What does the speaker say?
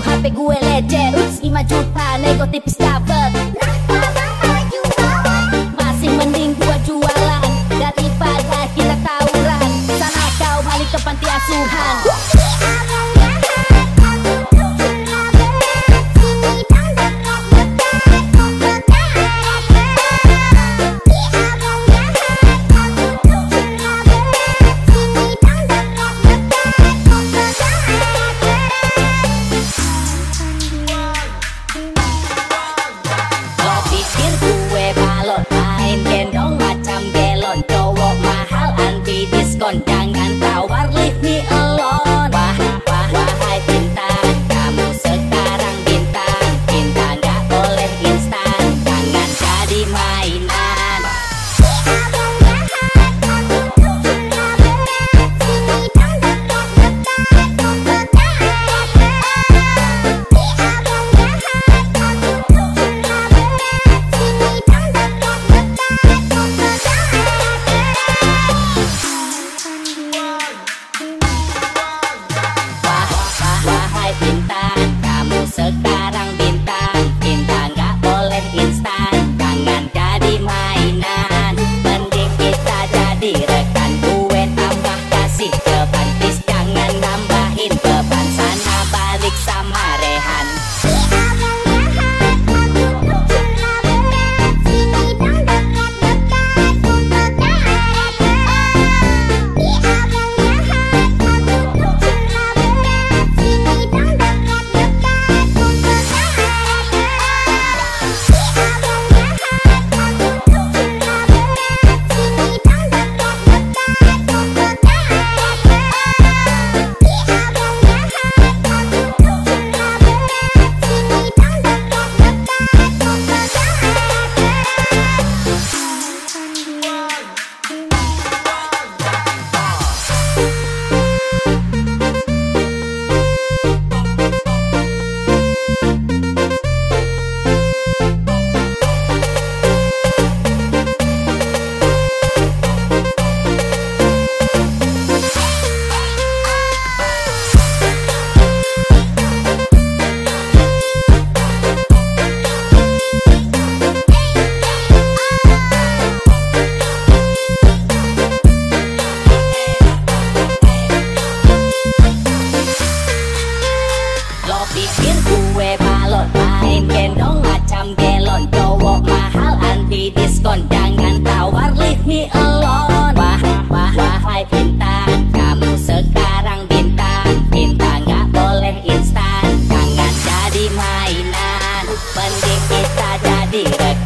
HP gue ledger Ups 5 juta nego tipis dapet. skin. Pikir gue balon main gendong macam gelon. Cowok mahal anti diskon Jangan tawar leave me alone. Wah, wah, wahai bintang. Kamu sekarang bintang. Bintang gak boleh instan. Jangan jadi mainan. Mending kita jadi rekan.